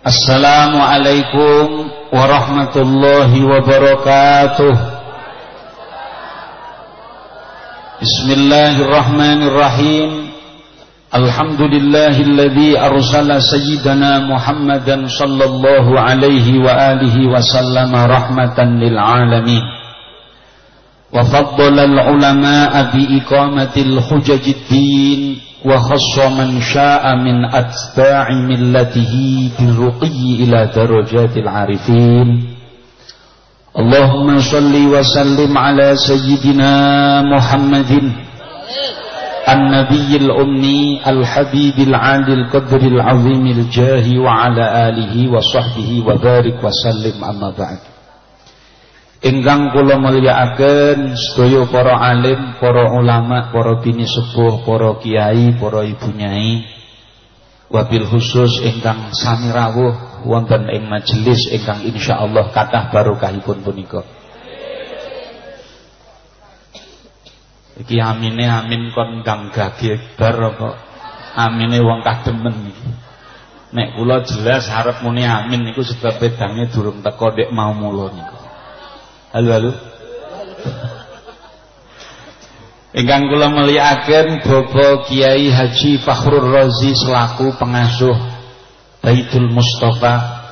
Assalamualaikum warahmatullahi wabarakatuh Bismillahirrahmanirrahim Alhamdulillahilladzi arsala sayyidana Muhammadan sallallahu alaihi wa alihi wa sallama rahmatan lil alamin Wa faddala al ulama'a bi iqamatil hujajid din وخص من شاء من أتباع ملته بالرقي إلى درجات العارفين. اللهم صل وسلم على سيدنا محمد النبي الأمي الحبيب العالي القدر العظيم الجاه وعلى آله وصحبه وبارك وسلم. أما بعد. Ingkang kula mulyakaken sedaya para alim, para ulama, para bini sepuh, para kiai, para ibu nyai. Wabil khusus ingkang sami rawuh wonten ing majelis ingkang insyaallah kathah barokahipun punika. Iki amine amin kon kang gage bar apa amine wong kademen iki. Nek kula jelas harap muni amin niku sebab pedange durung teko dek mau mulo. Halo halo. Ingkang kula mulyakaken Bapak Kiai Haji Fakhrul Razi selaku pengasuh Baitul Mustafa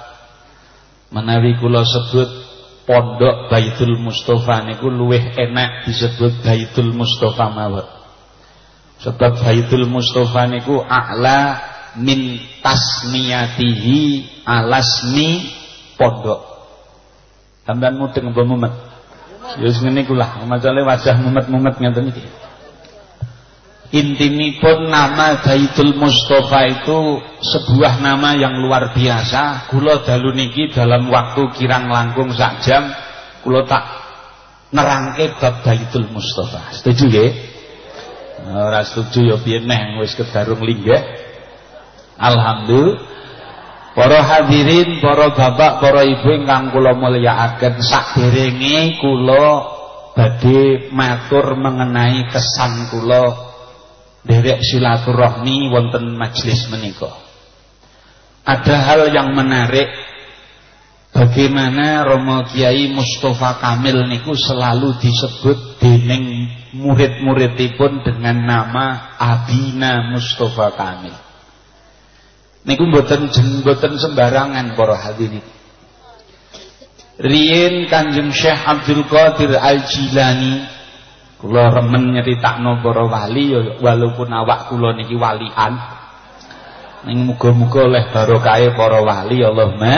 menawi kula sebut pondok Baitul Mustafa niku luwih enak disebut Baitul Mustafa mawon. Sebab Baitul Mustafa niku a'la min tasmiyatihi alasmi pondok. Sampeyan mudeng apa mumet? Ya wis ngene macane wajah mumet-mumet ngeten iki. Intimipun nama Baitul Mustafa itu sebuah nama yang luar biasa. Kula dalu niki dalam waktu kirang langkung sak jam kula tak nerangke bab Baitul Mustafa. Setuju nggih? Ora setuju ya piye neh wis kedarung. Alhamdulillah Para hadirin, para bapak, para ibu ingkang kula mulyakaken saderenge kula badhe matur mengenai kesan kula derek silaturahmi wonten majelis menika. Ada hal yang menarik bagaimana Romo Kiai Mustafa Kamil niku selalu disebut dening murid-muridipun dengan nama Abina Mustafa Kamil niku mboten mboten sembarangan para hadirin Rien Kanjeng Syekh Abdul Qadir Al-Jilani kula remen nyeritakno para wali ya walaupun awak kula niki walian. Ning muga-muga oleh barokahe para wali Allahumma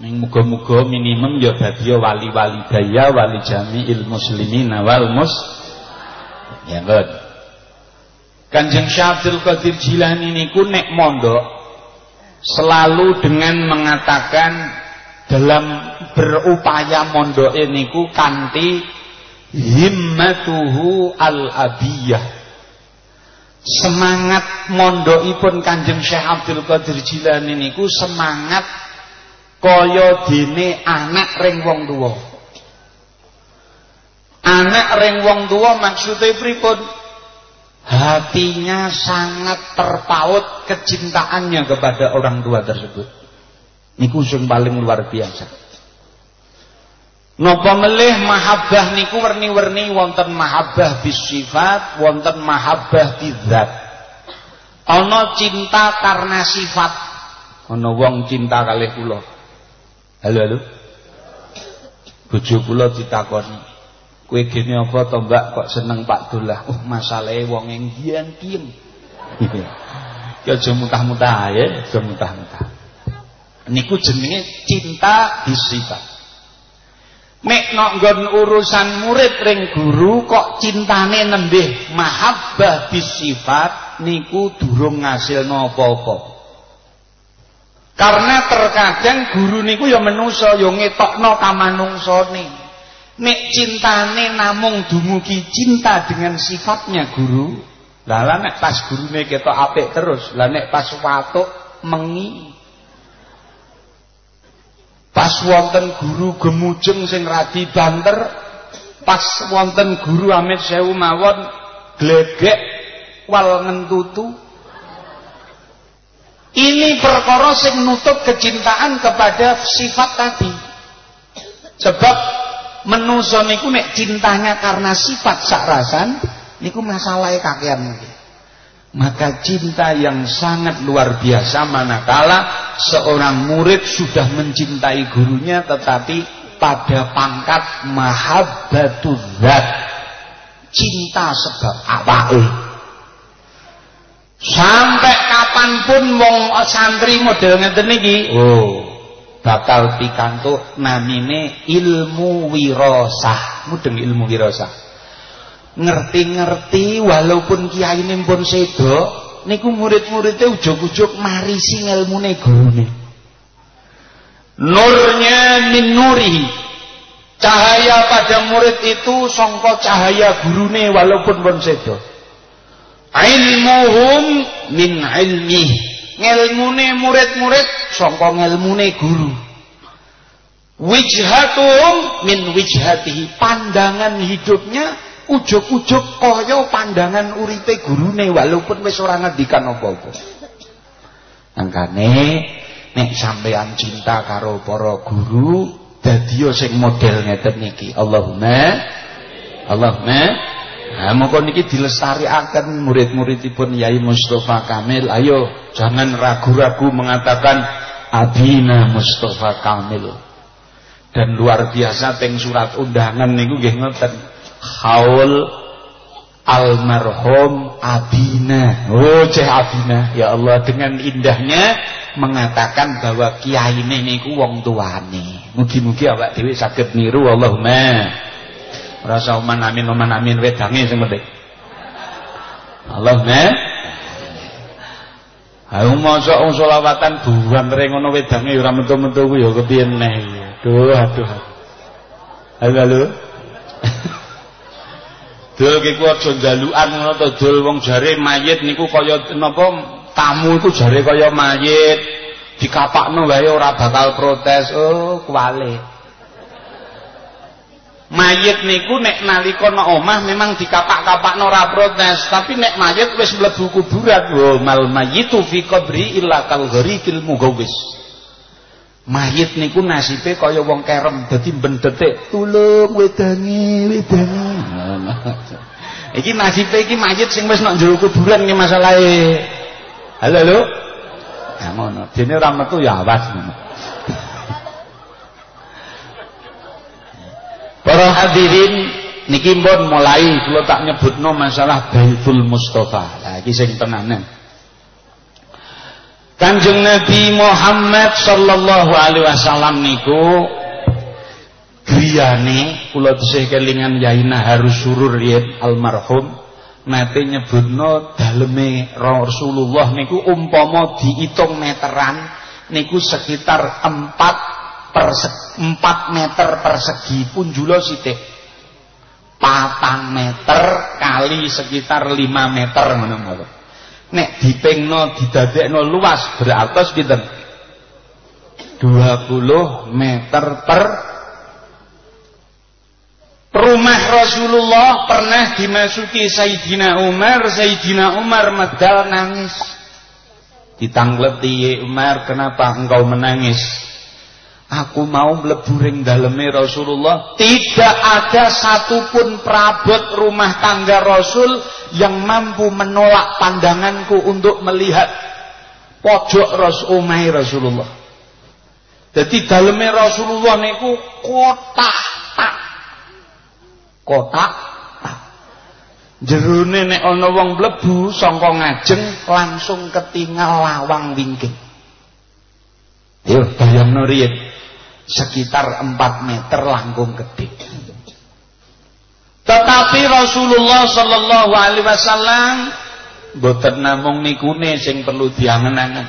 ning muga-muga minimum ya dadi wali-wali daya wali jami'il muslimin wal mus ya nggih Kanjeng Syabdul Qadir Jilani niku nek mondok selalu dengan mengatakan dalam berupaya mondok niku kanti himmatuhu al-abiyah semangat mondokipun Kanjeng Syekh Abdul Qadir Jilani niku semangat kaya dene anak ring wong anak ring wong tuwa maksude pripun hatinya sangat terpaut kecintaannya kepada orang tua tersebut. Niku sing paling luar biasa. Napa melih mahabbah niku werni-werni wonten mahabbah bisifat, wonten mahabbah bidzat. Ana cinta karena sifat. Ana wong cinta kalih kula. Halo halo. Bojo kula ditakoni, Kue gini apa to Mbak kok seneng Pak Dullah? Oh, masalahe wong enggian kiem. Ya aja mutah-mutah ya, aja mutah-mutah. Niku jenenge cinta disifat. Nek nok nggon urusan murid ring guru kok cintane nembih mahabbah disifat niku durung ngasilno apa-apa. Karena terkadang guru niku ya menusa ya ngetokno kamanungsane. Nek cintane namung dumugi cinta dengan sifatnya guru. Lah nek pas gurune ketok apik terus, lah nek pas watuk mengi. Pas wonten guru gemujeng sing radi banter, pas wonten guru amit sewu mawon glegek wal ngentutu. Ini perkara sing nutup kecintaan kepada sifat tadi. Sebab menuso niku nek cintanya karena sifat rasan niku masalahnya kakean Maka cinta yang sangat luar biasa manakala seorang murid sudah mencintai gurunya tetapi pada pangkat mahabbatul zat. Cinta sebab apa? Sampai kapan pun wong santri model ngeten iki, oh, bakal pikantuk namine ilmu wirasah. Mudeng ilmu wirasah. Ngerti-ngerti walaupun kiai pun sedo, niku murid-muridnya ujug-ujug marisi ilmune gurune. Nurnya min nurihi. Cahaya pada murid itu songko cahaya gurune walaupun pun sedo ilmuhum min ilmi ngelmune murid-murid sangka ngelmune guru. Wijhatuhum min wijhatihi. Pandangan hidupnya ujuk-ujuk kaya pandangan uripe gurune walaupun wis ora ngendikan apa-apa. Angkane nek sampean cinta karo para guru dadi sing model ngeten niki. Allahumma Allahumma Nah, mongko niki dilestariaken murid-muridipun Yai Mustafa Kamil. Ayo, jangan ragu-ragu mengatakan Abina Mustafa Kamil. Dan luar biasa teng surat undangan niku nggih ngoten. Haul almarhum Abina. Oh, Ceh Abina. Ya Allah, dengan indahnya mengatakan bahwa kiai niku wong tuane. Mugi-mugi awak dhewe saged niru Allahumma Rasa oman amin oman amin wedange sing penting. Allahumma Ayo mosok wong selawatan buang reng ngono wedange ora metu-metu kuwi ya kepiye neh. Aduh aduh. Halo halo. Dul ki ku aja njalukan ngono to dul wong jare mayit niku kaya napa tamu itu jare kaya mayit dikapakno wae ora bakal protes. Oh, kuwale. Mayit niku nek nalika nek omah memang dikapak-kapakno ora protes, tapi nek mayit wis mlebu kuburan, wo mal mayitu fi qabri illa kal gharikil mugawis. Mayit niku nasibe kaya wong kerem, dadi bendetik, tulung wedangi, wedangi. iki nasibe iki mayit sing wis nek jero kuburan iki masalahe. Halo, halo. Ya ngono, dene ora metu ya awas. Para hadirin niki pun mulai kula tak nyebutno masalah Baitul Mustafa. Lah iki sing tenanan. Kanjeng Nabi Muhammad sallallahu alaihi wasallam niku griyane kula tesih kelingan Yaina harus surur yen almarhum nate nyebutno daleme Rasulullah niku umpama diitung meteran niku sekitar 4 per 4 meter persegi pun julo sithik. Patang meter kali sekitar 5 meter ngono Nek dipengno didadekno luas beratus pinten? 20 meter per Rumah Rasulullah pernah dimasuki Sayyidina Umar, Sayyidina Umar medal nangis. Ditangleti Umar, kenapa engkau menangis? Aku mau mlebu ring daleme Rasulullah, tidak ada satupun perabot rumah tangga Rasul yang mampu menolak pandanganku untuk melihat pojok Ras Rasulullah. Jadi daleme Rasulullah niku kotak tak. Kotak tak. Jerone nek ana wong mlebu saka ngajeng langsung ketinggal lawang wingking. Yo bayangno riyen sekitar 4 meter langkung gede. Tetapi Rasulullah sallallahu alaihi wasallam boten namung nikune sing perlu diangen-angen.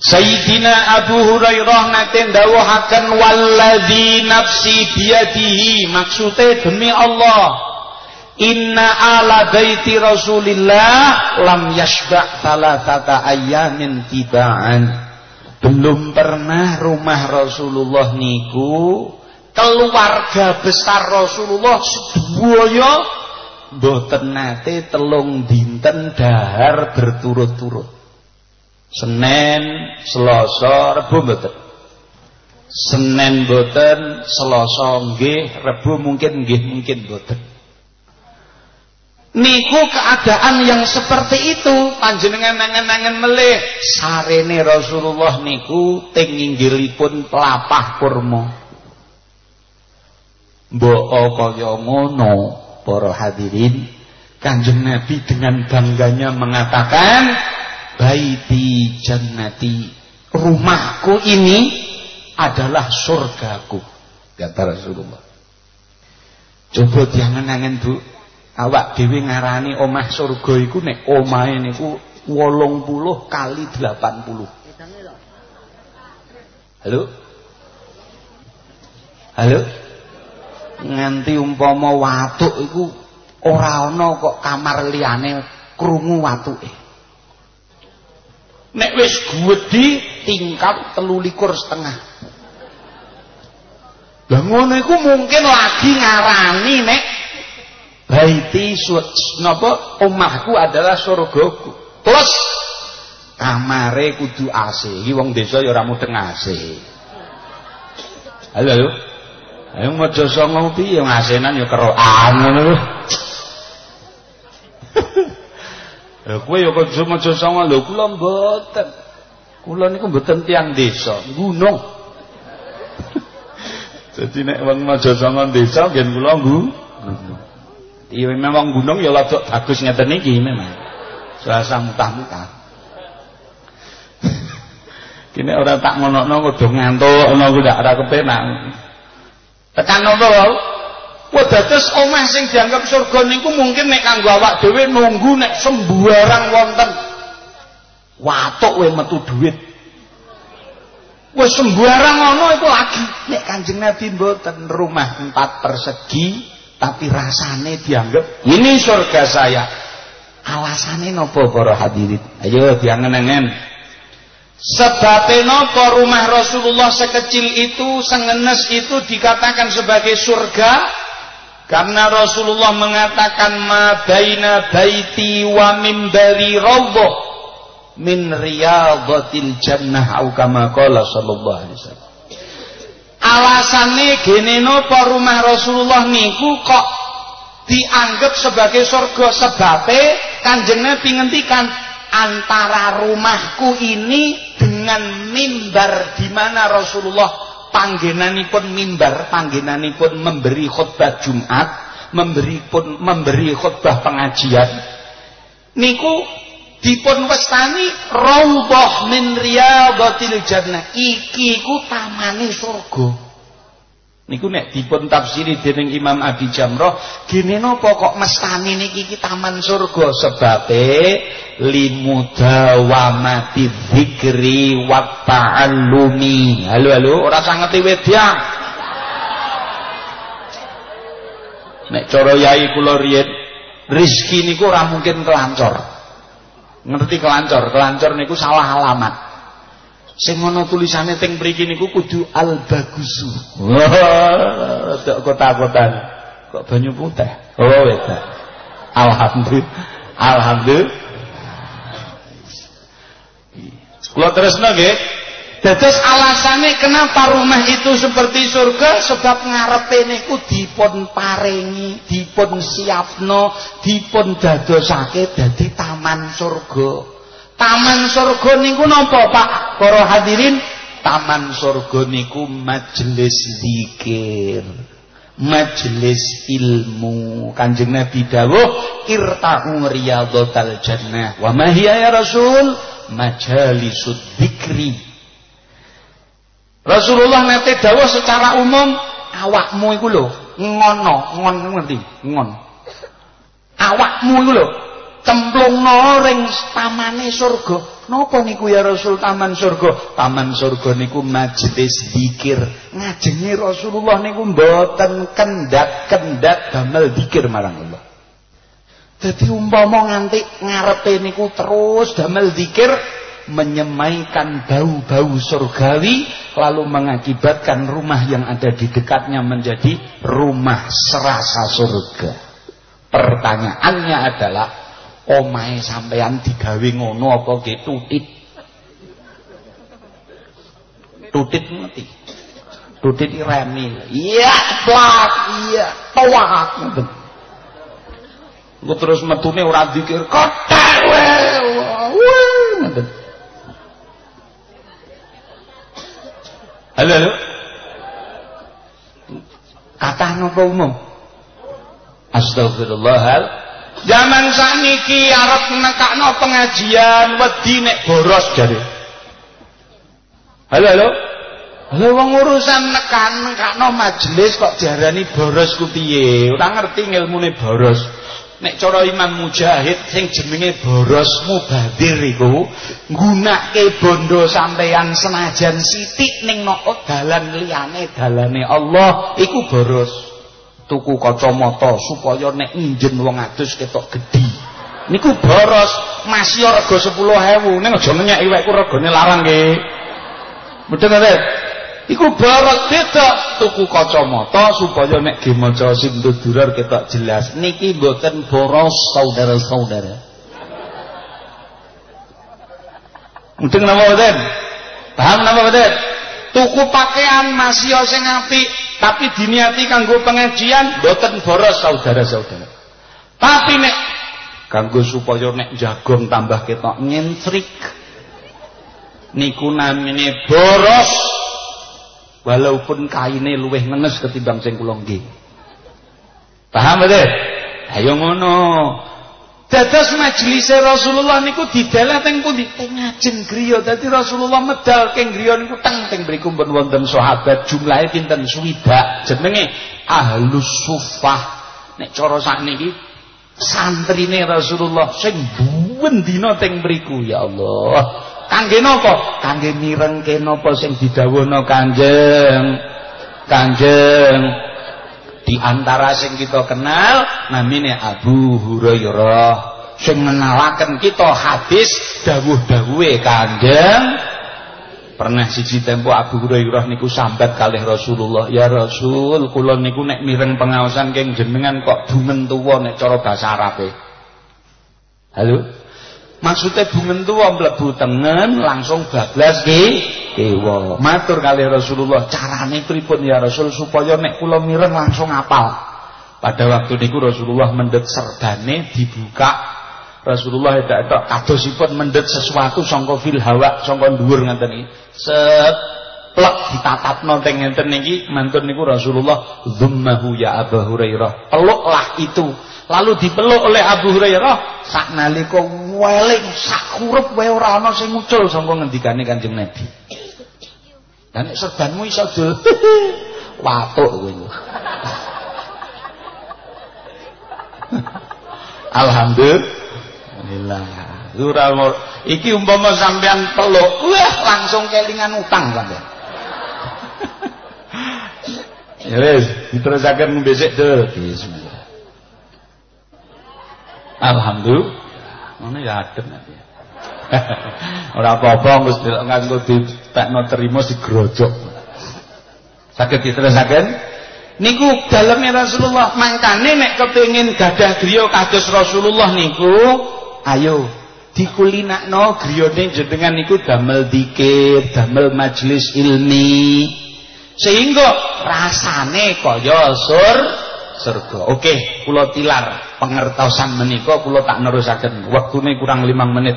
Sayyidina Abu Hurairah nate ndawuhaken walladzi nafsi biyadihi maksude demi Allah Inna ala baiti Rasulillah lam yashba' thalathata ayyamin tiba'an belum pernah rumah Rasulullah niku keluarga besar Rasulullah sedaya mboten nate telung dinten dahar berturut-turut. Senin, Selasa, Rebo mboten. Senin mboten, Selasa nggih, Rebo mungkin nggih mungkin mboten. Niku keadaan yang seperti itu. Panjenengan nangen-nangen melih. Sarene Rasulullah niku teng inggilipun pelapah kurma. Mbok kaya ngono para hadirin Kanjeng Nabi dengan bangganya mengatakan baiti jannati rumahku ini adalah surgaku kata Rasulullah. Coba diangen-angen Bu awak dhewe ngarani omah surga iku nek omahe niku 80 kali 80 halo? Halo? Nganti umpama watuk iku ora ana kok kamar liyane krungu watuke. Nek wis gedhi tingkat telu likur setengah. Lah ngono iku mungkin lagi ngarani nek baiti napa omahku adalah surgaku plus kamare kudu AC iki wong desa ya ora mudeng AC halo ayo maca songo piye ngasenan ya kerokan ngono lho Lha kowe ya aja maca sanga lho kula mboten. Kula niku mboten desa, gunung. Jadi nek wong maca sanga desa ngen kula nggu. Iya memang gunung ya lagi bagus ngeten iki memang. Suasa mutah-mutah. Kini orang tak ngono-ngono kudu ngantuk, ngono kuwi ora kepenak. Tekan nopo Wah dados omah sing dianggap surga niku mungkin nek kanggo awak dhewe nunggu nek sembarang wonten watuk we metu dhuwit. Wis sembarang ngono iku lagi nek Kanjeng Nabi mboten rumah empat persegi tapi rasane dianggap ini surga saya. Alasane napa para hadirin? Ayo diangen-angen. Sebabnya napa rumah Rasulullah sekecil itu, sengenes itu dikatakan sebagai surga? Karena Rasulullah mengatakan ma baina baiti wa mimbari rawdah min riyadhatil jannah au kama qala sallallahu alaihi wasallam. Alasane gene napa rumah Rasulullah niku kok dianggap sebagai surga sebabe Kanjeng Nabi antara rumahku ini dengan mimbar di mana Rasulullah panggenanipun mimbar, panggenanipun memberi khutbah Jumat, memberi pun memberi khutbah pengajian. Niku dipun wastani raudhah min riyadhatil jannah. Iki ku tamane surga. Niku nek dipun tafsiri dening Imam Abi Jamroh, gene napa kok mestani niki iki taman surga sebabe limudawamati dzikri wa ta'allumi. Halo halo, ora sangeti wedyang. Nek cara yai kula riyen, rezeki niku ora mungkin kelancor. Ngerti kelancor? Kelancor niku salah alamat. Sing ana tulisane teng mriki niku kudu al bagusu. Tok kota-kotan. Kok banyu putih? Oh, weda. Alhamdulillah. Alhamdulillah. Kula terusno nggih. Dados alasane kenapa rumah itu seperti surga sebab ngarepe niku dipun paringi, dipun siapno, dipun dadosake dadi taman surga. Taman surga niku napa Pak? Para hadirin, taman surga niku majelis zikir. Majelis ilmu. Kanjeng Nabi dawuh, irta'u riyadhatal jannah. Wa ma ya Rasul? Majalisud dzikri. Rasulullah nate dawuh secara umum, awakmu iku lho ngono, ngon ngerti? Ngon. Awakmu iku lho cemplungno ring tamane surga. Napa niku ya Rasul taman surga? Taman surga niku majelis zikir. Ngajenge Rasulullah niku mboten kendat-kendat damel zikir marang Allah. Jadi umpama nganti ngarepe niku terus damel zikir menyemaikan bau-bau surgawi lalu mengakibatkan rumah yang ada di dekatnya menjadi rumah serasa surga. Pertanyaannya adalah omahe sampean digawe ngono apa nggih tutit tutit ngerti. Tutit remi. Iya, plak, iya, tawak. Engko terus metune ora dikir, kotek we. Ngoten. Halo, halo. Kata napa umum? Astagfirullahal. Zaman saniki arep nekakno pengajian wedi nek boros jare. Halo halo. Halo wong urusan nekan nekakno majelis kok diarani boros ku piye? Ora ngerti ilmune boros. Nek cara Imam Mujahid sing jenenge boros mubadir iku nggunake bondo sampeyan senajan sithik ning nok dalan liyane dalane Allah iku boros. Tuku kacamata supaya nek nginjen wong adus ketok gedhi. Niku boros, masih rega 10.000 ning aja menyek iwekku regane larang nggih. Ngerti? Iku barat beda tuku kacamata supaya nek dimaca sing dudurar ketok jelas. Niki mboten boros saudara-saudara. Mudeng napa mboten? Paham napa mboten? Tuku pakaian masih sing apik tapi diniati kanggo pengajian mboten boros saudara-saudara. Tapi nek kanggo supaya nek jagung tambah ketok nyentrik niku namine boros walaupun kaine luwih ngenes ketimbang sing kula nggih. Paham betul? Ayo ngono. Dados majelis Rasulullah niku didalah teng pundi? Teng griya. Dadi Rasulullah medal keng griya niku teng teng mriku pun wonten sahabat jumlahe pinten swidak. Jenenge Ahlus Sufah. Nek cara sakniki santrine Rasulullah sing buwen dina teng mriku ya Allah. Kangge napa? Kangge mirengke napa sing didhawuhna Kanjeng. Kanjeng di antara sing kita kenal namine Abu Hurairah. Sing menalaken kita hadis dawuh-dawuhe Kanjeng. Pernah siji tempo Abu Hurairah niku sambat kalih Rasulullah, "Ya Rasul, kula niku nek mireng pengaosan keng jenengan kok dumen tuwa nek cara basa Arabe." Halo? Maksudnya bungen tua mlebu tengen langsung bablas ki kiwa. Matur kali Rasulullah, carane pripun ya Rasul supaya nek kula mireng langsung apal. Pada waktu niku Rasulullah mendet serdane dibuka. Rasulullah edak-edak kadosipun mendet sesuatu sangka fil hawa, sangka dhuwur ngeten iki. Set plek ditatapno teng ngenten niki mantun niku Rasulullah dzummahu ya Abu Hurairah. Peluklah itu lalu dipeluk oleh Abu Hurairah sak nalika weling sak kurup wae ora ana sing muncul saka ngendikane Kanjeng Nabi. Lah nek serbanmu iso dul watuk kowe. Alhamdulillah. Ora iki umpama sampean peluk, wah langsung kelingan utang sampean. Ya wis, diterusaken besok dul. Bismillah. Alhamdulillah. Ngono ya adem nanti. Ora apa-apa wis nganggo ditekno terima digrojok. Saged diterusaken niku dalemnya Rasulullah mangkane nek kepengin gadah griya kados Rasulullah niku ayo dikulinakno griyane jenengan niku damel dikir, damel majelis ilmi sehingga rasane kaya sur surga. Oke, kula tilar pengertosan menika kula tak nerusaken. Wektune kurang limang menit.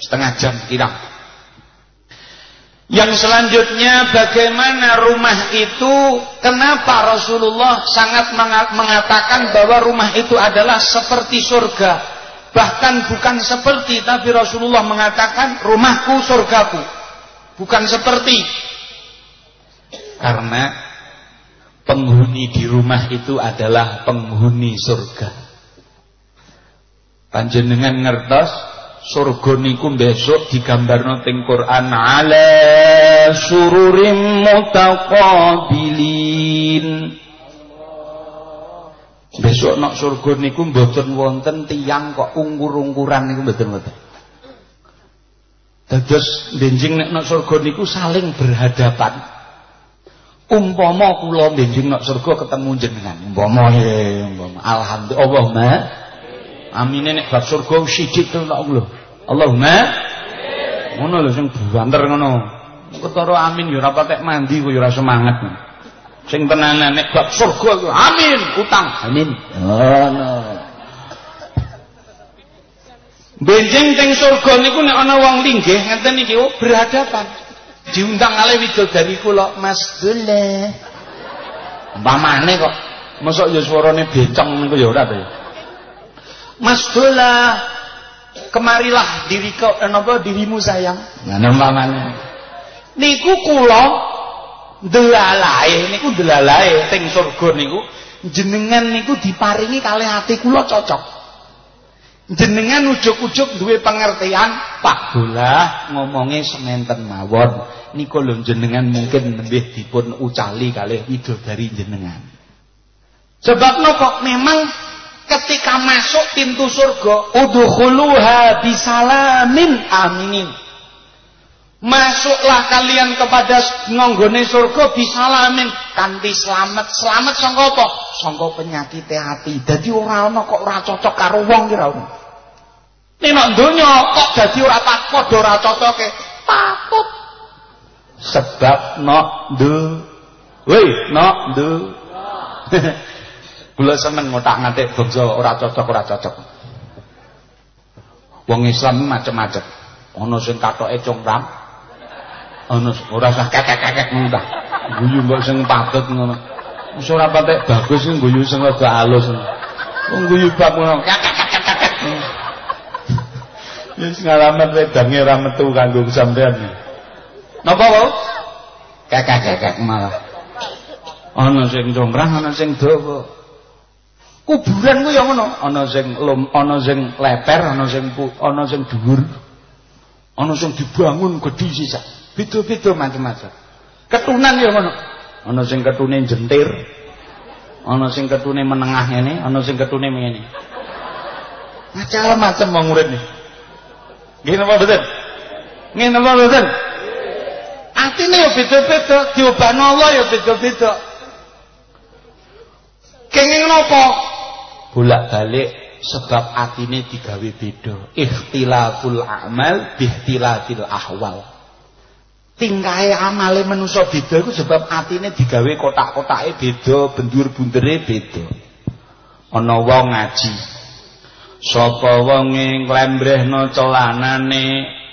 Setengah jam kira. Yang selanjutnya bagaimana rumah itu kenapa Rasulullah sangat mengatakan bahwa rumah itu adalah seperti surga. Bahkan bukan seperti tapi Rasulullah mengatakan rumahku surgaku. Bukan seperti. Karena penghuni di rumah itu adalah penghuni surga. Panjenengan ngertos surga niku besok digambarno teng Quran ala sururim mutaqabilin. Besok nak surga niku mboten wonten tiyang kok ungkur-ungkuran niku mboten wonten. Dados benjing nek nak surga niku saling berhadapan umpama kula benjing nak surga ketemu jenengan. Umpama ya umpama. Alhamdulillah. Allahumma. Amin. Nek bab surga to nak Allah Allahumma. Ngono lho sing banter ngono. Ketara amin ya ora patek mandi kok ya ora semangat. Sing tenanan nek bab surga iku amin, utang. Amin. Ngono. Benjing teng surga niku nek ana wong linggih ngeten iki oh, berhadapan. Diundang kalih widodari kula Mas Dule. Umpamane kok mosok ya swarane bencong niku ya ora to. Mas Dola kemarilah diri kau napa dirimu sayang. Nah umpamane. Niku kula delalae niku delalae teng surga niku jenengan niku diparingi kalih ati kula cocok. Jenengan ujuk-ujuk duwe pengertian Pak Bolah ngomongnya sementen mawon niku lho jenengan mungkin lebih dipun ucali kalih dari jenengan. Sebab nopo memang ketika masuk pintu surga udkhuluha bisalamin aminin. Masuklah kalian kepada ngonggone surga bisalamin kanthi selamat. Selamat sangka apa? Sangka penyakit hati. Dadi ora ana kok ora cocok karo wong ki ra. Nek donya kok dadi ora tak padha ora cocoke. Patut. Sebab nok du. Woi, nok du. Kula seneng ngotak-ngatik bangsa ora cocok ora cocok. Wong Islam macam-macam. Ana sing katoke congkram, ana ora usah kekek-kekek ngono. Guyu mbok sing patut ngono. Wis ora patek bagus sing guyu sing rada alus. Wong guyu bab ngono. Wis ngalamat wedange ora metu kanggo sampean. Napa wae? Kekek-kekek malah. Ana sing congkrang, ana sing dawa. Kuburan ku ya ngono, ana sing lum, ana sing leper, ana sing ana sing dhuwur. Ana sing dibangun gedhi sisa. Beda-beda macam-macam. Ketunan ya ngono. Ana sing ketune jentir. Ana sing ketune menengah ngene, ana sing ketune ngene. Macam-macam wong urip iki. Nggih napa mboten? Nggih napa mboten? Atine ya beda-beda, diobano Allah ya beda-beda. Kenging napa? Bolak-balik sebab atine digawe beda. Ikhtilaful a'mal bihtilafil ahwal tingkahe amale manusa beda iku sebab atine digawe kotak-kotake beda, bendur-bundere beda. Ana wong ngaji. Sapa wonge nglembrehno celanane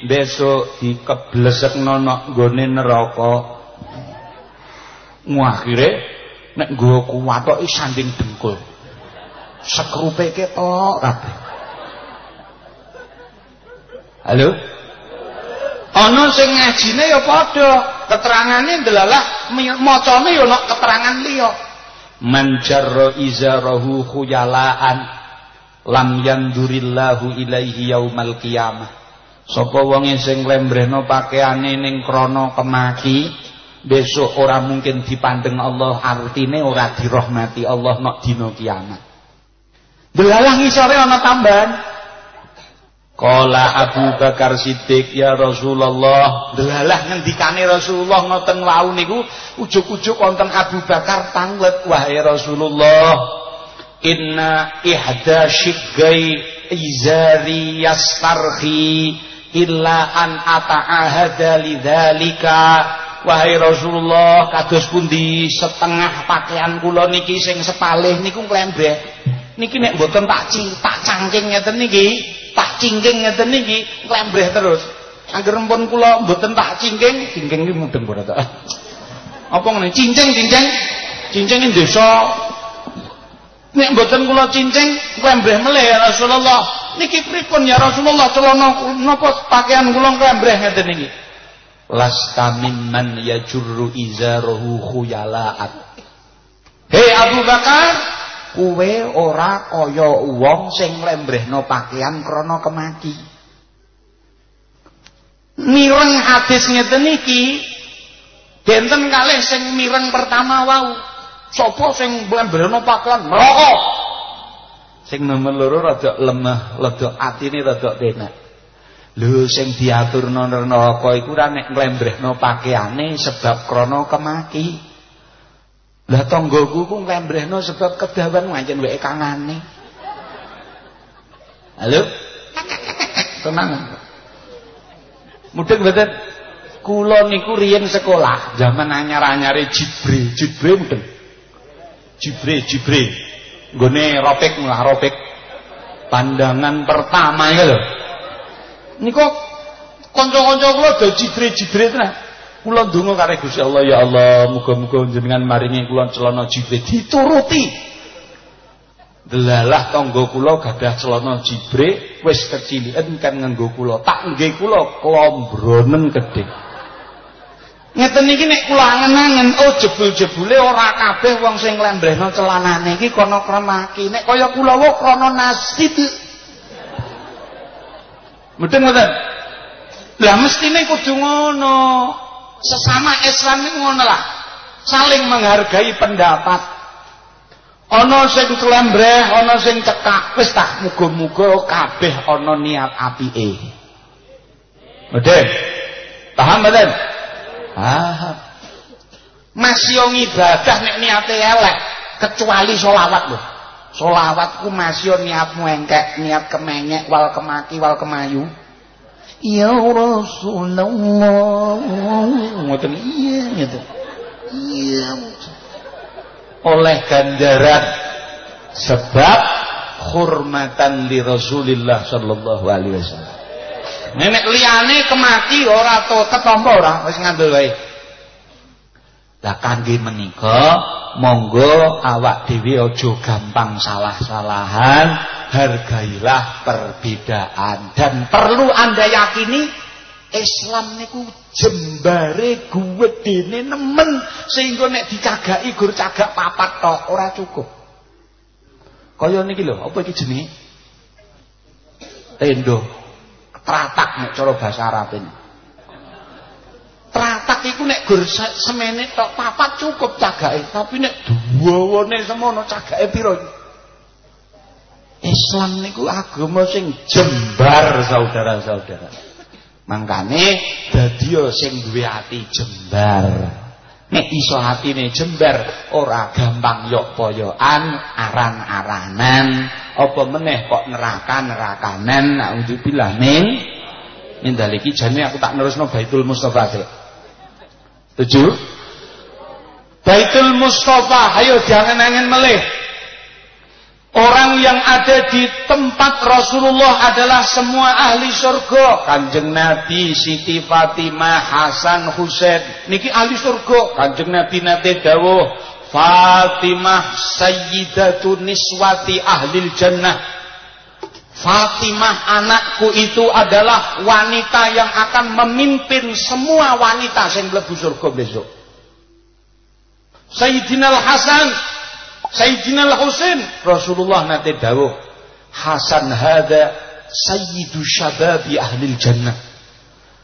besok dikeblesekno nok nggone neraka. Muakhire nek nggo kuwatoki sanding dengkul. Sekrupe ketok kabeh. Halo? Ana sing ngajine ya padha keterangane ndelalah macane ya ana keterangan liya. Man jarra izarahu khuyalaan lam yandurillahu ilaihi yaumal qiyamah. Sapa wonge sing lembrehno pakaiane ning krana kemaki besok ora mungkin dipandeng Allah artine ora dirahmati Allah nek dina kiamat. Delalah ngisore ana tambahan Kala Abu Bakar Siddiq ya Rasulullah. Delalah ngendikane Rasulullah ngoten wau niku ujug-ujug wonten Abu Bakar tanglet wahai Rasulullah. Inna ihda syiggai izari yastarhi illa an ata'ahada lidzalika wahai Rasulullah kados pundi setengah pakaian kula niki sing sepalih niku klembreh niki nek mboten tak tak cangking ngeten niki tak cingking ngeten niki klembreh terus. Angger pun kula mboten tak cingking, cingking iki mudeng ta. Apa ngene? Cincing, cincing. Cincing ing desa. Nek mboten kula cincing, klembreh meleh ya Rasulullah. Niki pripun ya Rasulullah celana napa pakaian kula klembreh ngeten niki. Lasta mimman yajurru izaruhu khuyalaat. Hei Abu Bakar, Kuwe ora kaya wong sing lembrehno pakaian krana kemaki. Mireng hadis ngeten iki benten kalih sing mireng pertama wau. Sapa sing lembrehno pakaian neraka? Sing nomor loro rada lemah, rada atine rada penak. Lho sing diaturno neraka iku ora nek nglembrehno pakaiane sebab krana kemaki. Lah tanggoku ku nglembrehno sebab kedawan ngancen weke kangane. Halo? Tenang. Mudeng mboten? Kula niku riyen sekolah, zaman anyar-anyare Jibre, Jibre mboten. Jibre, Jibre. Nggone ropek mulah ropek. Pandangan pertama ya lho. Niku kanca-kanca kula do Jibre-Jibre tenan. Kula ndonga karo Gusti Allah ya Allah, muga-muga jenengan maringi kula celana Jibre dituruti. Delalah tangga kula gadah celana jibre wis keciliken kan nganggo kula. Tak nggih kula klombronen gedhe. Ngeten iki nek kula angen-angen oh jebul-jebule ora kabeh wong sing nglembrehno celanane iki kono kremaki. Nek kaya kula wae krana nasib. Mboten ngoten. Lah mestine kudu ngono. Sesama Islam iki ngono lah. Saling menghargai pendapat. ana sing klembreh ana sing cekak wis tak muga-muga kabeh ana niat apike. Mboten paham mboten paham. Masih yang ibadah nek niate elek kecuali solawat lho. Solawat ku masih niatmu engkek niat kemenyek wal kemaki wal kemayu Ya Rasulullah ngoten iya gitu iya oleh ganjaran sebab hormatan li Rasulillah sallallahu alaihi wasallam. Nenek liyane kemaki ora to ketompo ora wis ngandel wae. Lah kangge menika monggo awak dhewe aja gampang salah-salahan, hargailah perbedaan dan perlu Anda yakini Islam niku jembare dene nemen sehingga nek dicagaki gur cagak papat tok ora cukup. Kaya niki lho, apa iki jenenge? Tendo. Tratak nek cara bahasa Arab. Tratak iku nek gur semene tok papat cukup cagake, tapi nek duwane semono cagake piro Islam niku agama sing jembar saudara-saudara. Mangkane dadi sing duwe ati jembar. Nek iso atine jembar ora gampang yok poyokan, aran-aranan, apa meneh kok neraka-nerakanan, naudzubillah min. Nindaliki jane aku tak nerusno Baitul Mustofa sik. Setuju? Baitul Mustofa, ayo jangan angin melih. Orang yang ada di tempat Rasulullah adalah semua ahli surga. Kanjeng Nabi, Siti Fatimah, Hasan, Husain. Niki ahli surga. Kanjeng Nabi nate dawuh, Fatimah sayyidatu niswati ahli jannah. Fatimah anakku itu adalah wanita yang akan memimpin semua wanita yang mlebu surga besok. Sayyidina Hasan Sayyidina Al-Husain. Rasulullah nate dawuh Hasan hada sayyidu syababi ahli jannah.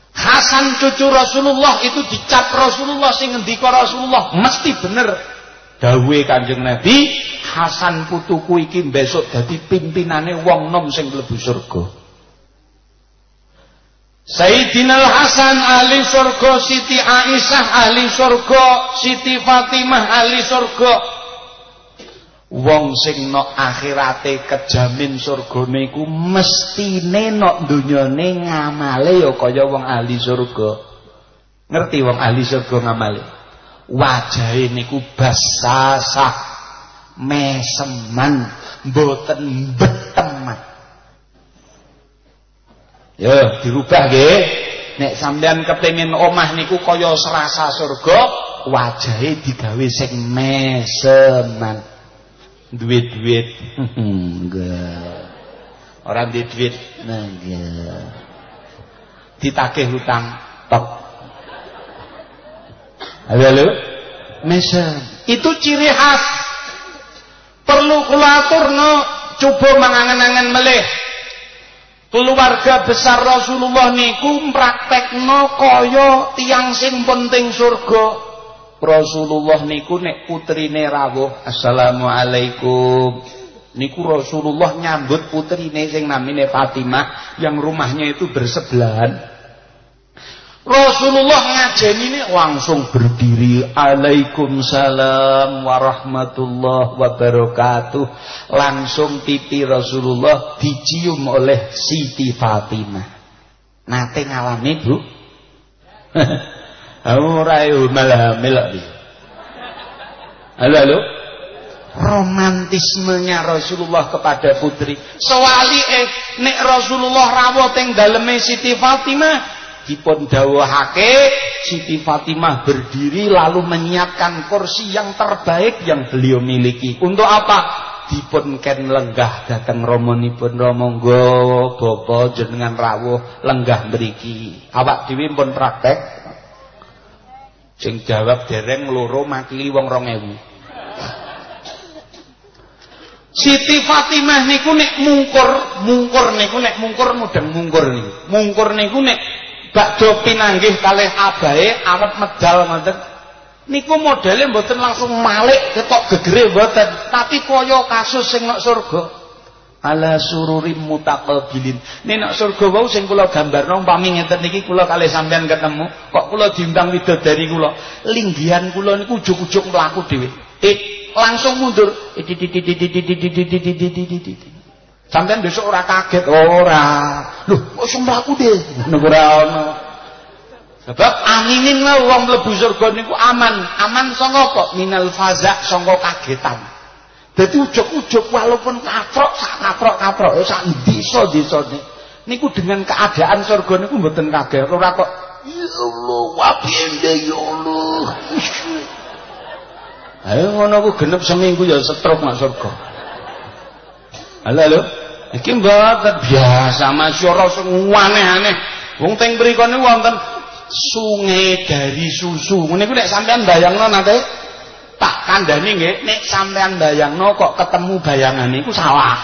Hasan cucu Rasulullah itu dicap Rasulullah sing ngendika Rasulullah mesti bener. Dawuhe Kanjeng Nabi Hasan putuku iki besok dadi pimpinane wong nom sing mlebu surga. Sayyidina Hasan ahli surga Siti Aisyah ahli surga Siti Fatimah ahli surga Wong sing nok akhirate kejamin surgane iku mestine nok dunyane ngamale ya kaya wong ahli surga. Ngerti wong ahli surga ngamale? Wajahe niku basasah, meseman, mboten beteman. Yo dirubah nggih. Nek sampean kepengin omah niku kaya serasa surga, wajahe digawe sing meseman duit-duit. Enggak. Orang di duit. Enggak. Ditagih hutang. Tok. Halo mesen itu ciri khas. Perlu kulatur no coba mangangan-angan meleh keluarga besar Rasulullah niku praktekno kaya tiang sing penting surga Rasulullah niku nek putrine rawuh assalamualaikum. Niku Rasulullah nyambut putrine sing namine Fatimah yang rumahnya itu bersebelahan Rasulullah ngajeni ini langsung berdiri Waalaikumsalam warahmatullahi wabarakatuh. Langsung pipi Rasulullah dicium oleh Siti Fatimah. Nate ngalami Bu ora umal hamil halo halo. Romantismenya Rasulullah kepada putri. Sewali eh nek Rasulullah rawuh teng daleme Siti Fatimah dipun dawuhake Siti Fatimah berdiri lalu menyiapkan kursi yang terbaik yang beliau miliki. Untuk apa? Dipun ken lenggah dateng romonipun romonggo bapa jenengan rawuh lenggah mriki. Awak dhewe pun praktek sing jawab dereng loro makili wong 2000 Siti Fatimah niku nek mungkur, mungkur niku nek mungkur mudeng mungkur niku. Mungkur niku nek bakdo pinanggih kalih abahe arep medal ngoten. Niku modele mboten langsung malik ketok gegere mboten tapi kaya kasus sing nek surga ala sururi mutaqabilin nek nek surga wau sing kula gambarno umpami ngeten niki kula kalih sampean ketemu kok kula diundang widodari kula linggihan kula niku ujug-ujug mlaku dhewe langsung mundur Sampeyan besok ora kaget ora. Loh, kok sing mlaku deh. Ora ono. Sebab lah wong mlebu surga niku aman. Aman saka apa? Minal faza saka kagetan. Dadi ujug-ujug walaupun kaprok sak kaprok-kaprok ya sak desa-desane. Niku dengan keadaan surga niku mboten kaget. Ora kok ya Allah, wapiende ya Allah. Ayo ngono ku genep seminggu ya setruk mak surga. Halo halo. Iki mboten biasa masyara sing aneh-aneh. Wong teng mriku niku wonten sungai dari susu. Ngene ku nek sampean bayangno nate tak kandhani nggih, nek sampean bayangno kok ketemu bayangan iku salah.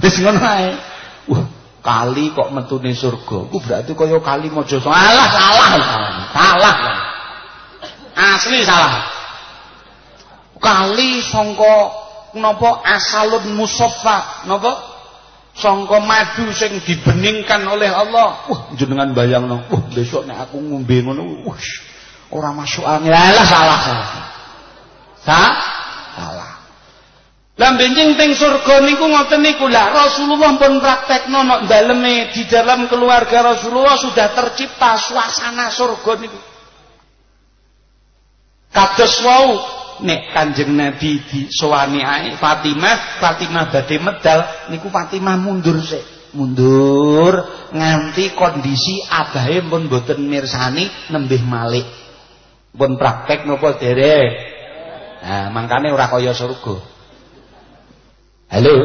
Wis ngono ae. Wah, kali kok metune surga. Ku berarti kaya kali mojo salah, salah. Salah. Asli salah. Kali sangka napa asalun musaffa napa sangka madu sing dibeningkan oleh Allah wah jenengan bayangno wah besok nek aku ngombe ngono wah ora masuk angin lah salah salah Sa salah Lah benjing teng surga niku ngoten niku lah Rasulullah pun praktekno nok daleme di dalam keluarga Rasulullah sudah tercipta suasana surga niku. Kados wau nek Kanjeng Nabi disowani ae Fatimah, Fatimah badhe medal niku Fatimah mundur sik. Mundur nganti kondisi abahe pun boten mirsani nembih malik. Pun praktek napa derek? Nah, makane ora kaya surga. Halo.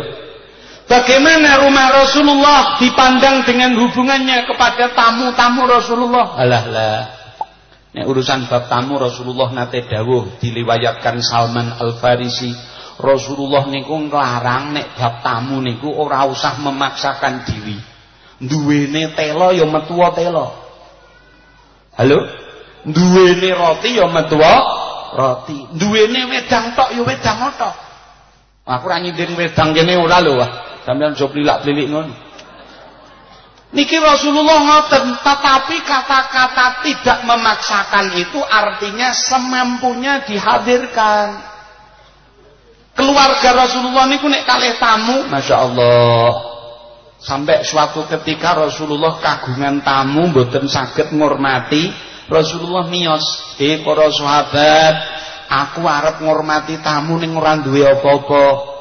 Bagaimana rumah Rasulullah dipandang dengan hubungannya kepada tamu-tamu Rasulullah? Alah lah. Nek urusan bab tamu Rasulullah nate dawuh diliwayatkan Salman Al-Farisi Rasulullah niku nglarang nek bab tamu niku ora usah memaksakan diri. Duwene telo ya metuwa telo. Halo? Duwene roti ya metuwa roti. Duwene wedang tok ya wedang tok. Aku ora nyindir wedang kene ora lho, sampeyan aja plilak-plilik ngono. Niki Rasulullah ngoten, tetapi kata-kata tidak memaksakan itu artinya semampunya dihadirkan. Keluarga Rasulullah niku nek kalih tamu, Masya Allah. Sampai suatu ketika Rasulullah kagungan tamu mboten saged ngurmati, Rasulullah miyos, "Eh para sahabat, aku arep ngurmati tamu ning ora duwe apa-apa."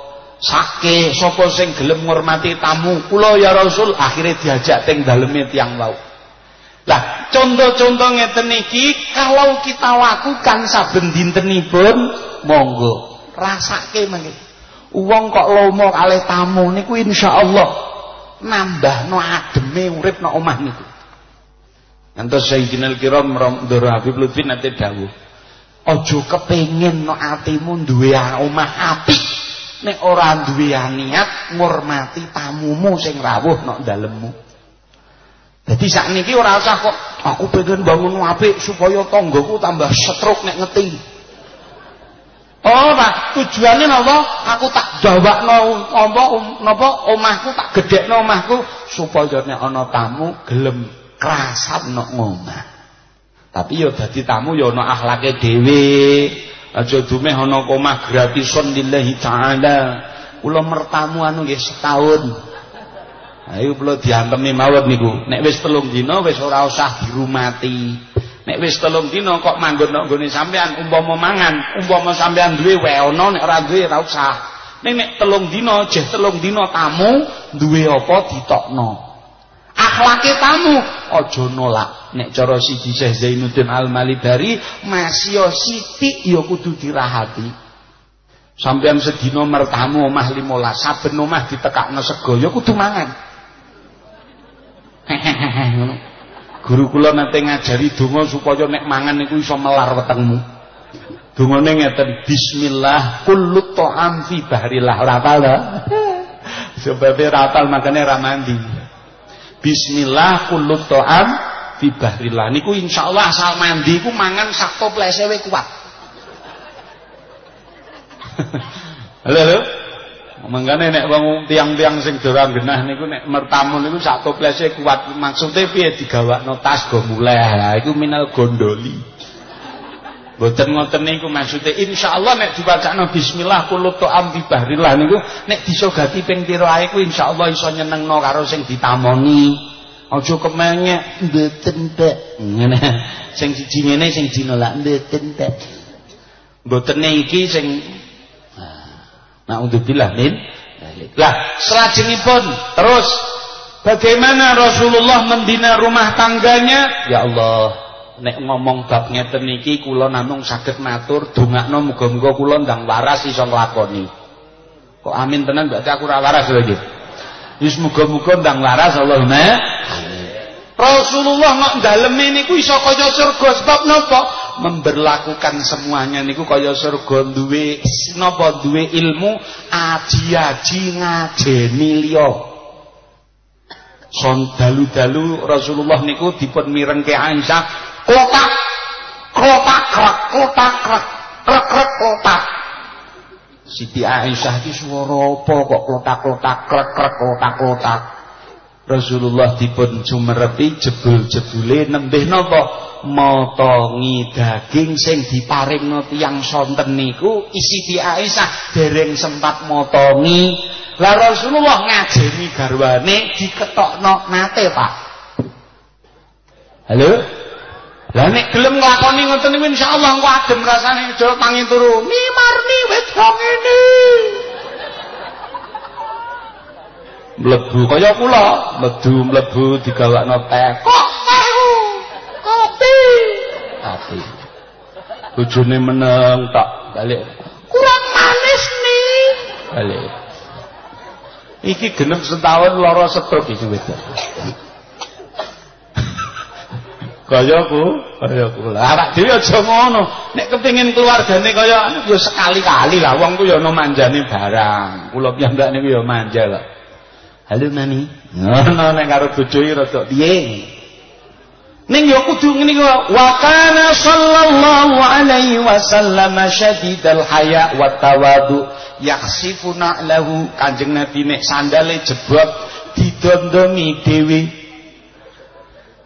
Sake sapa sing gelem ngurmati tamu kula ya Rasul akhirnya diajak teng daleme tiyang wau. Lah, contoh-contoh ngeten iki kalau kita lakukan saben dintenipun monggo rasake mangke. Wong kok lomo kalih tamu niku insyaallah nambahno ademe urip nang omah niku. Ngantos Sayyidina Al-Kiram Dur Habib Lutfi nate dawuh. Aja kepengin no atimu duwe omah apik nek ora duwe niat ngurmati tamumu sing rawuh nok dalemmu. Dadi sakniki ora usah kok aku pengen bangun apik supaya tanggaku tambah setruk nek. Oh, Pak, tujuannya napa? Aku tak dawakno apa napa omahku tak gedhekno omahku supaya nek ana tamu gelem krasat nok ngomah. Tapi ya dadi tamu ya ana akhlake dhewe. Aja dumeh ana komah gratisan lillahi taala. Kula mertamu anu nggih setahun. Ayo perlu diantemi mawon niku. Nek wis telung dina wis ora usah dirumati. Nek wis telung dina kok manggon nang gone sampean umpama mangan, umpama sampean duwe wae ana nek ora duwe ora usah. Nek nek telung dina jeh telung dina tamu duwe apa ditokno. Akhlake tamu aja nolak. Nek cara siji Syekh Zainuddin Al-Malibari masih sithik ya kudu dirahati. Sampeyan sedina mertamu omah 15, saben omah ditekakno sego ya kudu mangan. Guru kula nate ngajari donga supaya nek mangan niku iso melar wetengmu. Dongane ngeten bismillah kullu ta'am fi bahrillah ora apal to. Sebabe ora apal makane ra mandi. Bismillah kullu ta'am fi bahrillah niku insyaallah asal mandi ku mangan sak toplese kuat. Halo halo. Mangkane nek wong tiang-tiang sing dorang genah niku nek mertamu niku sak toplese kuat. Maksude piye digawakno tas go muleh. Lah iku minal gondoli. Mboten ngoten niku maksude insyaallah nek diwacana bismillah kullu ta'am bi bahrillah niku nek disogati ping pira ae ku insyaallah iso nyenengno karo sing ditamoni. Aja kemenyek mboten Pak. Ngene. Sing siji ngene sing dinolak mboten Pak. Mboten iki sing Naudzubillah min Lah, selajengipun terus bagaimana Rasulullah mendina rumah tangganya? Ya Allah, nek ngomong bab ngeten niki kula namung saged matur dongakno muga-muga kula ndang waras iso nglakoni. Kok amin tenan berarti aku ora waras lho iki. Wis muga-muga ndang waras Allahumma Rasulullah nek daleme niku iso kaya surga sebab napa? Memberlakukan semuanya niku kaya surga duwe napa duwe ilmu aji-aji ngajeni liya. Son dalu-dalu Rasulullah niku dipun mirengke Aisyah kotak. Kotak krek kotak krek. Krek krek kotak. Siti Aisyah iki swara apa kok kotak-kotak krek krek kotak-kotak Rasulullah dipun jumerepi jebul-jebule nembih napa? Motongi daging sing diparingno tiyang sonten niku isi di Aisyah dereng sempat motongi lah Rasulullah ngajeni garwane diketokno nate Pak. Halo lah nek gelem nglakoni ngoten niku insyaallah engko adem rasane aja tangi turu ni marni wit kok ngene mlebu kaya kula mlebu mlebu digawakno teh. Kok teh kopi. Kopi bojone meneng tak balik. Kurang manis nih balik. Iki genep setahun lara setruk iki wedok kaya ku kaya kula awak dhewe aja ngono nek kepengin keluargane kaya ya sekali-kali lah wong ku ya ono manjane barang kula piyambak niku ya manja kok Halo Mami. Ngono nek karo bojoe rada piye? Ning ya kudu ngene kok. Wa kana sallallahu alaihi wasallam syadidal haya wa tawadu. Yaksifuna lahu Kanjeng Nabi nek sandale jebot didondongi dhewe.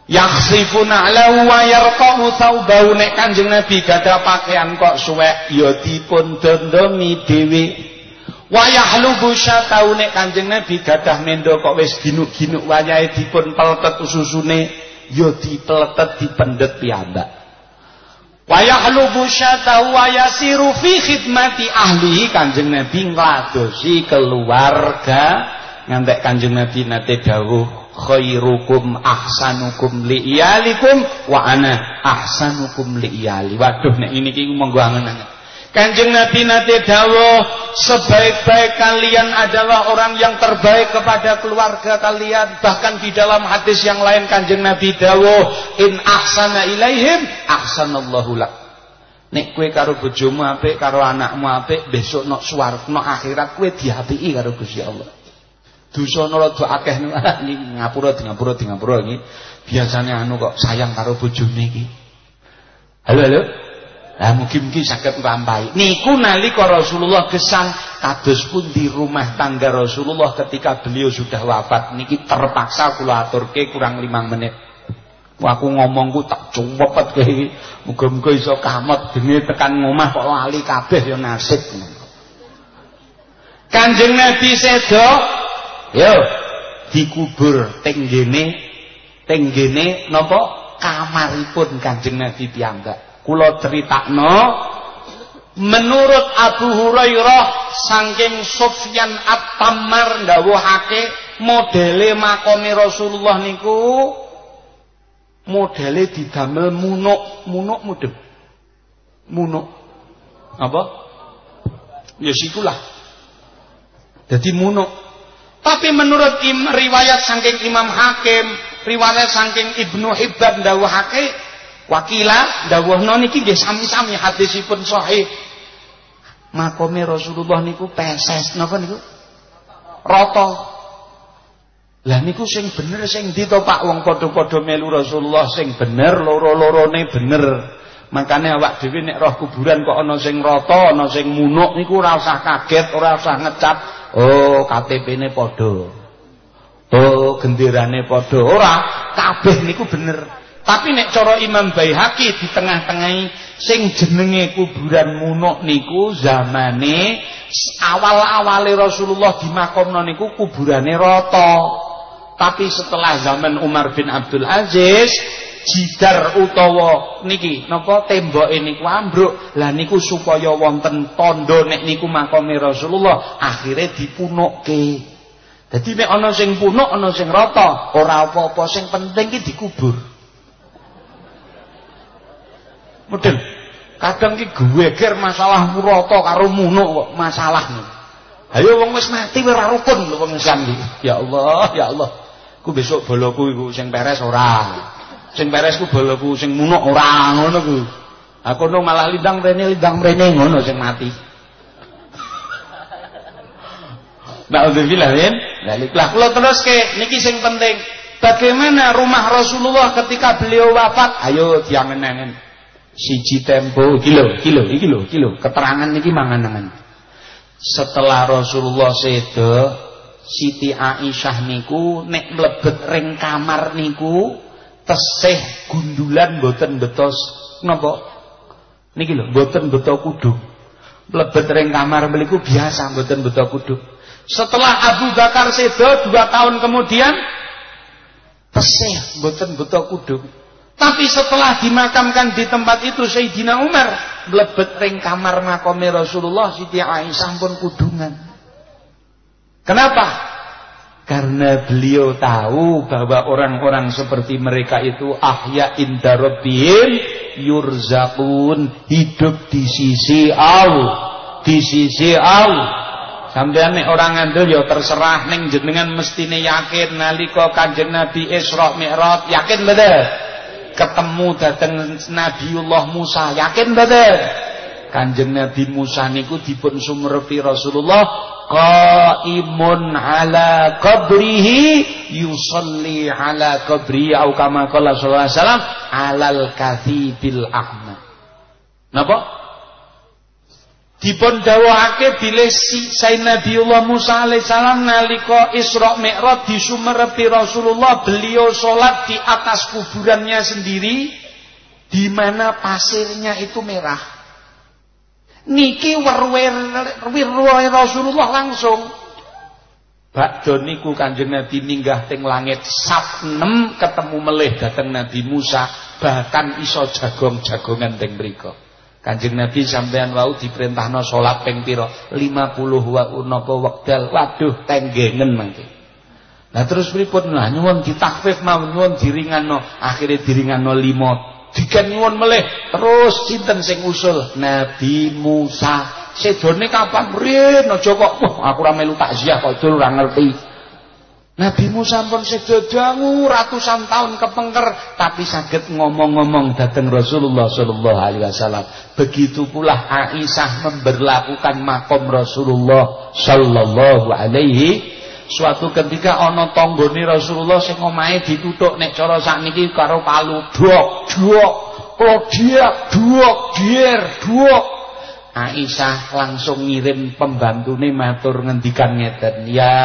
Yaksifuna lahu wa yarqahu thawbahu nek Kanjeng Nabi gadah pakaian kok suwek ya dipun dondongi dhewe. Wayahlubu syatau nek Kanjeng Nabi gadah mendo kok wis ginuk-ginuk wayahe dipun peletet ususune ya dipeletet dipendet piyambak. Wayahlubu syatau wayasiru fi khidmati ahli Kanjeng Nabi ngladosi keluarga ngantek Kanjeng Nabi nate dawuh khairukum ahsanukum li iyalikum wa ana ahsanukum li iyali. Waduh nek ini ki monggo angen-angen. Kanjeng Nabi nate dawuh sebaik-baik kalian adalah orang yang terbaik kepada keluarga kalian bahkan di dalam hadis yang lain Kanjeng Nabi dawuh in ahsana ilaihim ahsanallahu lak nek kue karo bojomu apik karo anakmu apik besok nok swarga nok akhirat kue diapiki karo Gusti Allah dosane rada akeh iki ngapura di ngapura di ngapura iki biasanya anu kok sayang karo bojone iki halo halo Lah mugi-mugi saged nglampahi. Niku nalika Rasulullah gesang kados pun di rumah tangga Rasulullah ketika beliau sudah wafat niki terpaksa kula aturke kurang 5 menit. Aku ngomongku tak cuwepet kowe iki. Muga-muga iso kamot dene tekan ngomah kok lali kabeh ya nasib. Kanjeng Nabi sedo yo dikubur tenggene tenggene napa kamaripun Kanjeng Nabi piyambak. Kula critakno menurut Abu Hurairah saking Sufyan At-Tammar ndawuhake modele makome Rasulullah niku modele didamel munuk, munuk mudeng. Munuk. Apa? Ya sikulah. Jadi munuk. Tapi menurut im, riwayat saking Imam Hakim, riwayat saking Ibnu Hibban dawuhake wakila dawuhna niki nggih sami-sami hadisipun sahih. Makome Rasulullah niku peses napa niku? Rata. Lah niku sing bener sing ndi to Pak wong padha-padha melu Rasulullah sing bener loro-lorone bener. Makane awak dhewe nek roh kuburan kok ana sing rata, ana sing munuk niku ora usah kaget, ora usah ngecap, oh KTP-ne padha. Oh genderane padha. Ora, kabeh niku bener. Tapi nek cara Imam Baihaqi di tengah-tengahi sing jenenge kuburan munuk niku zamane awal-awale Rasulullah di makomno niku kuburane rata. Tapi setelah zaman Umar bin Abdul Aziz jidar utawa niki napa tembok niku ambruk. Lah niku supaya wonten tondo nek niku makome Rasulullah akhirnya dipunukke. Dadi nek ana sing punuk ana sing rata ora apa-apa sing penting ki dikubur. Model kadang ki geger masalah rata karo munuk kok masalah ayo wong wis mati ora rukun lho wong ya Allah ya Allah. Ku besok boloku iku sing peres ora sing beres ku balaku sing munuk ora ngono ku aku no malah lidang rene lidang rene ngono sing mati Na'udzubillah ya. Lah kula teruske niki sing penting. Bagaimana rumah Rasulullah ketika beliau wafat? Ayo diangen-angen. Siji tempo kilo, kilo, iki lho, kilo. Keterangan niki mangan-mangan. Setelah Rasulullah sedo, Siti Aisyah niku nek mlebet ring kamar niku tesih gundulan boten betos napa? Niki lho boten beto kudu mlebet ring kamar meliku biasa boten beto kudu setelah Abu Bakar sedo dua tahun kemudian tesih boten beto kudu tapi setelah dimakamkan di tempat itu Sayyidina Umar mlebet ring kamar makome Rasulullah Siti Aisyah pun kudungan. Kenapa karena beliau tahu bahwa orang-orang seperti mereka itu ahya inda rabbihim yurzakun hidup di sisi Allah. Di sisi Allah. Sampean nek orang ngandel ya terserah ning jenengan mestine yakin. Nalika Kanjeng Nabi Isra Mi'raj yakin betul ketemu dateng Nabiullah Musa yakin betul Kanjeng Nabi Musa niku dipun sumrepi Rasulullah qaimun ala qabrihi yusalli ala qabri au kama qala sallallahu alaihi wasallam alal kathibil ahmad napa? Dipun dawuhake bilih si Nabiullah Musa alaihissalam nalika Isra Mi'raj disumerepi Rasulullah beliau salat di atas kuburannya sendiri di mana pasirnya itu merah niki wirwe Rasulullah langsung Bakdo niku Kanjeng Nabi minggah teng langit sapnem ketemu melih dateng Nabi Musa bahkan iso jagong-jagongan teng mriku. Kanjeng Nabi sampean wau diperintahno salat ping pira? 50 wa napa wekdal. Waduh tenggengen mangke. Nah terus pripun? Lah nyuwun ditakfif mawon nyuwun diringanno, akhire diringanno 5 diken nyuwun melih. Terus sinten sing usul? Nabi Musa. Sedone kapan? Riyen aja kok. Aku ora melu takziah kok dul ora ngerti. Nabi Musa pun sedo dangu ratusan tahun kepengker tapi saged ngomong-ngomong datang Rasulullah sallallahu alaihi wasallam. Begitu pula Aisyah memberlakukan makom Rasulullah sallallahu alaihi Suatu ketika ana tanggane Rasulullah sing omahe dituthuk nek cara sakniki karo palu. Dok dok klodiak dok dier dok Aisyah langsung ngirim pembantune matur ngendikan ngeten. Ya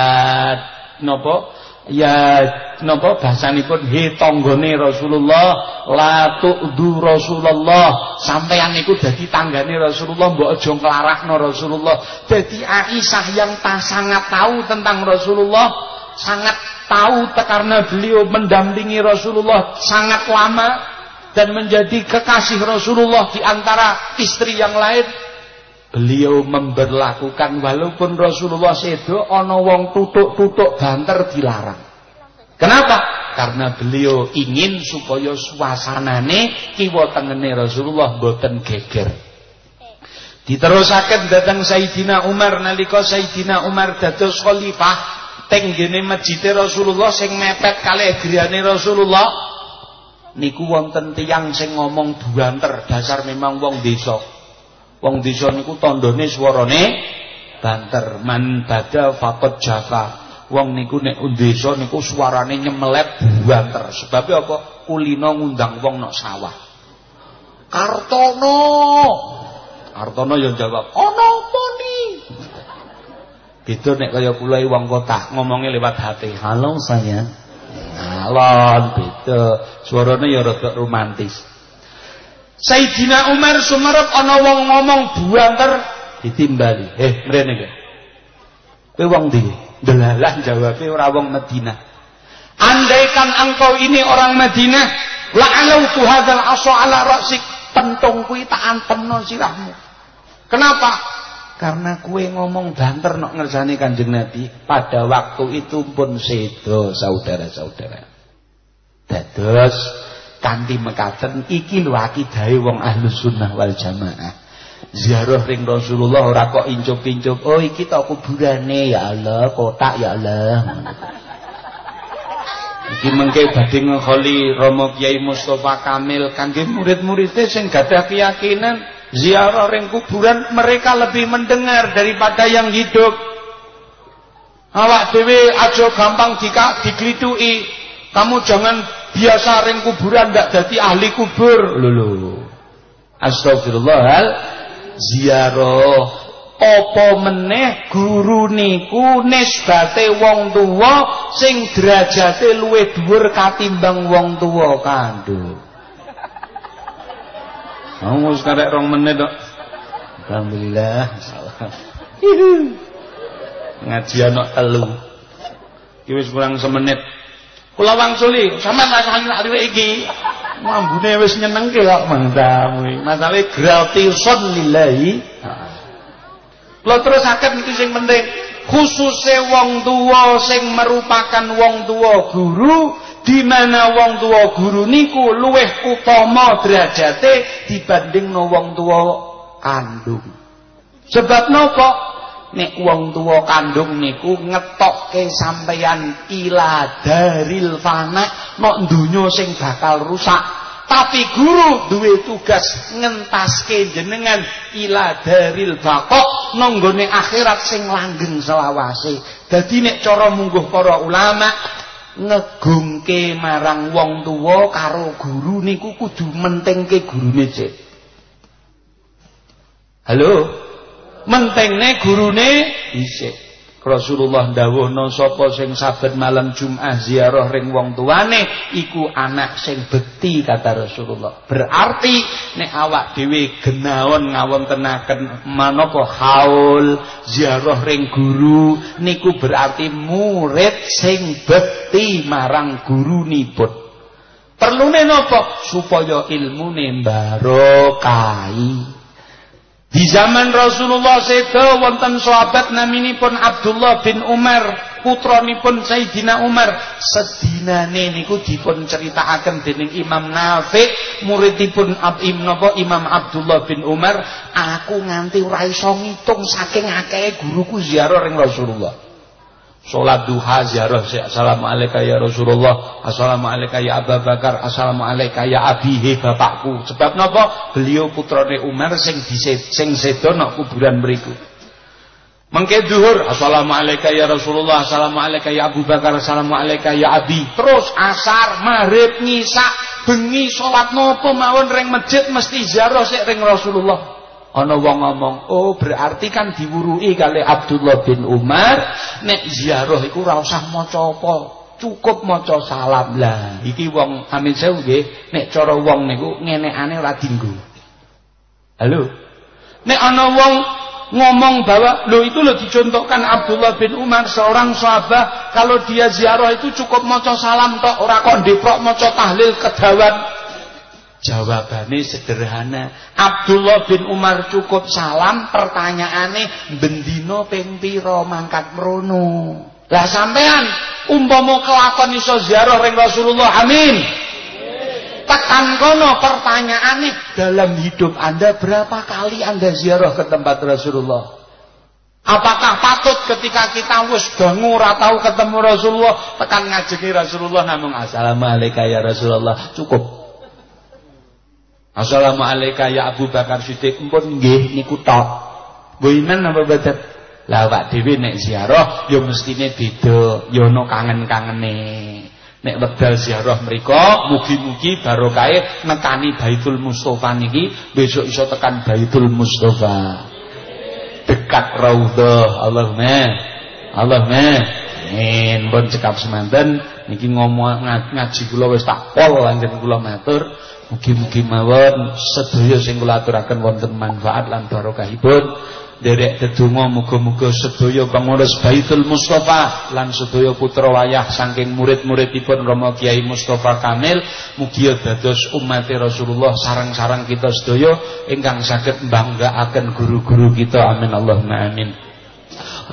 napa ya napa bahasanipun? He tanggane Rasulullah la tu'du Rasulullah. Sampeyan niku dadi tanggane Rasulullah mbok aja nglarahno Rasulullah. Dadi Aisyah yang tak sangat tahu tentang Rasulullah sangat tahu karena beliau mendampingi Rasulullah sangat lama dan menjadi kekasih Rasulullah di antara istri yang lain beliau memberlakukan walaupun Rasulullah sedo ana wong tutuk-tutuk banter dilarang. Kenapa? Karena beliau ingin supaya suasanane kiwa tengene Rasulullah boten geger. Diterusaken datang Sayyidina Umar nalika Sayyidina Umar dados khalifah teng gene masjid Rasulullah sing mepet kalih griyane Rasulullah niku wonten tiyang sing ngomong buanter dasar memang wong desa wong desa niku tandane swarane banter man bada faqad jafa wong niku nek desa niku suarane nyemelet buanter sebab apa kulino ngundang wong nok sawah Kartono Kartono yang jawab ana apa Beda nek kaya kula wong kota ngomongnya lewat hati. Halo saya. Ngalon beda. Suarane ya rada romantis. Sayyidina Umar sumerep ana wong ngomong buanter ditimbali. Eh, mrene kowe. Kowe wong ndi? Delalah jawabe ora wong Madinah. Andaikan engkau ini orang Madinah, la'anautu hadzal asa ala ra'sik, pentung kuwi tak antemno sirahmu. Kenapa? Karena kue ngomong banter nok ngersani Kanjeng Nabi pada waktu itu pun sedo saudara-saudara. Dados kanthi mekaten iki lho akidahe wong Ahlus Sunnah wal Jamaah. Ziarah ring Rasulullah ora kok incup-incup, oh iki tok kuburane ya Allah, kotak ya Allah. Iki mengke badhe ngekholi Romo Kiai Mustafa Kamil kangge murid-muridé sing gadah keyakinan ziarah ring kuburan mereka lebih mendengar daripada yang hidup awak dewe aja gampang dika diglitui kamu jangan biasa ring kuburan ndak dadi ahli kubur lho astagfirullah ziarah apa meneh guru niku nisbate wong tuwa sing derajate luwih dhuwur katimbang wong tuwa kandung Mau sekarang rong menit dok. Alhamdulillah. Ngaji anak telu. Iki wis kurang semenit. Kula wangsuli, sampean rasane lak riwe iki. Mambune wis nyenengke kok mantamu. Masalahe gratisan lillahi. Kula terusaken iki sing penting. Khususe wong tuwa sing merupakan wong tuwa guru di mana wong tua guru niku luweh utama derajate dibanding no wong tua kandung. Sebab napa? Nek wong tua kandung niku ngetokke sampeyan ila daril fana nok donya sing bakal rusak. Tapi guru duwe tugas ngentaske jenengan ila daril bakok nonggone akhirat sing langgeng selawase. Dadi nek cara mungguh para ulama ngegungke marang wong tuwa karo guru niku kudu mentingke gurune cek. Halo? Mentingne gurune dhisik. Rasulullah dawuhna sapa sing saben malam Jumat ziarah ring wong tuane iku anak sing bekti kata Rasulullah. Berarti nek awak dhewe genaon ngawontenaken manapa haul ziarah ring guru niku berarti murid sing bekti marang gurunipun. Perlune napa? Supaya ilmune barokah. Di zaman Rasulullah seda wonten sahabat naminipun Abdullah bin Umar, putranipun Sayyidina Umar. Sedinane niku dipun critakaken dening Imam Nafi, muridipun Ibn napa Imam Abdullah bin Umar, aku nganti ora iso ngitung saking akehe guruku ziarah ring Rasulullah. Sholat duha ziarah Assalamualaikum ya Rasulullah Assalamualaikum ya Abu Bakar Assalamualaikum ya abihi bapakku. Sebab napa? Beliau putrane Umar sing sing sedo nok kuburan mriku. Mengke duhur Assalamualaikum ya Rasulullah Assalamualaikum ya Abu Bakar Assalamualaikum ya abi. Terus asar, maghrib, ngisak Bengi sholat nopo mawon ring masjid mesti ziarah sik ring Rasulullah Ana wong ngomong, "Oh, berarti kan diwurui kali Abdullah bin Umar nek ziarah iku ora usah maca apa, cukup maca salam lah." Iki wong amin sewu nggih, nek cara wong niku ngenekane ora dinggo. Halo. Nek ana wong ngomong bahwa lo itu lo dicontohkan Abdullah bin Umar seorang sahabat kalau dia ziarah itu cukup maca salam tok ora kok ndeprok maca tahlil kedawan Jawabannya sederhana. Abdullah bin Umar cukup salam, pertanyaannya bendino ping pira mangkat mrono. Lah sampean umpama kelakon iso ziarah ring Rasulullah. Amin. Tekan kono pertanyaannya dalam hidup Anda berapa kali Anda ziarah ke tempat Rasulullah? Apakah patut ketika kita wis bangun ora tahu ketemu Rasulullah tekan ngajeni Rasulullah namun assalamualaikum ya Rasulullah cukup Assalamualaikum ya Abu Bakar Siddiq pun nggih niku tok. Iman apa boten? Lah awak dhewe nek ziarah ya mestine beda, ya ana kangen-kangene. Nek wekdal ziarah mriku mugi-mugi barokahe nekani Baitul Mustofa niki besok iso tekan Baitul Mustofa. Dekat raudhah Allahumma Allahumma amin. Pun cekap semanten niki ngomong ngaji kula wis tak pol lanjen kula matur. Mugi-mugi mawon sedaya sing kula aturaken wonten manfaat lan barokahipun. Derek dedonga muga-muga sedaya pengurus Baitul Mustofa lan sedaya putra wayah saking murid-muridipun Rama Kiai Mustofa Kamil mugi dados umat Rasulullah sarang-sarang kita sedaya ingkang saged mbanggaaken guru-guru kita amin Allahumma amin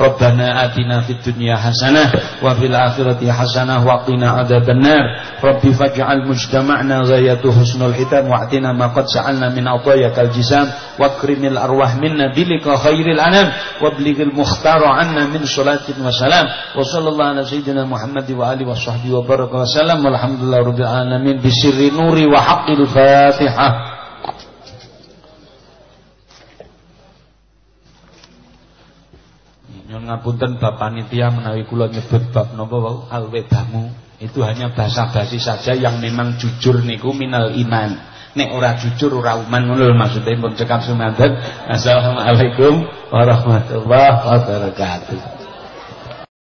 ربنا آتنا في الدنيا حسنة وفي الآخرة حسنة وقنا عذاب النار. رب فاجعل مجتمعنا غاية حسن الختام واعتنا ما قد سألنا من عطاياك الجسام واكرم الأرواح منا بلقى خير الأنام. وابلغ المختار عنا من صلاة وسلام. وصلى الله على سيدنا محمد وآله وصحبه وبارك وسلم. والحمد لله رب العالمين. بسر نوري وحق الفاتحة. Nyon ngapunten Bapak panitia menawi kula nyebut bab napa wau alwedamu itu hanya basa-basi saja yang memang jujur niku minal iman. Nek ora jujur ora iman ngono maksudnya pun cekap sumanten. Assalamualaikum warahmatullahi wabarakatuh.